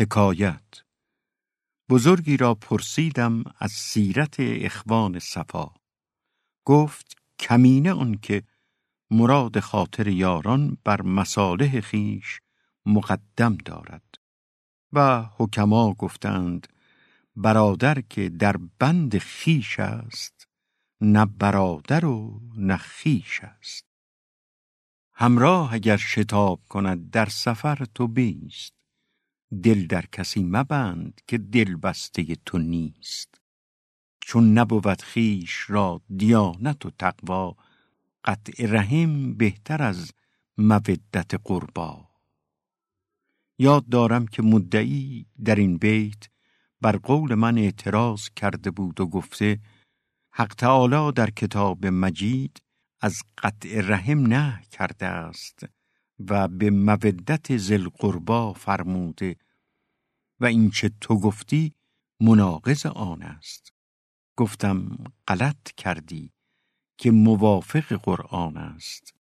حکایت. بزرگی را پرسیدم از سیرت اخوان صفا. گفت کمینه آن که مراد خاطر یاران بر مصالح خیش مقدم دارد. و حکما گفتند برادر که در بند خیش است نه برادر و نه خیش است. همراه اگر شتاب کند در سفر تو بیست. دل در کسی مبند که دل بسته تو نیست. چون نبود خیش را دیانت و تقوا قطع رحم بهتر از مودت قربا. یاد دارم که مدعی در این بیت بر قول من اعتراض کرده بود و گفته حق تعالی در کتاب مجید از قطع رحم نه کرده است. و به مودت زل قربا فرموده و این چه تو گفتی مناقض آن است. گفتم غلط کردی که موافق قرآن است.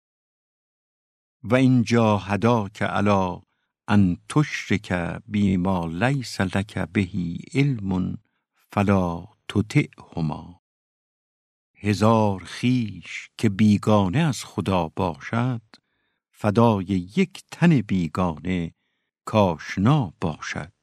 و اینجا هدا که علا ان تشرک بیما لیس لک بهی علم فلا تطعهما. هزار خیش که بیگانه از خدا باشد فدای یک تن بیگانه کاشنا باشد.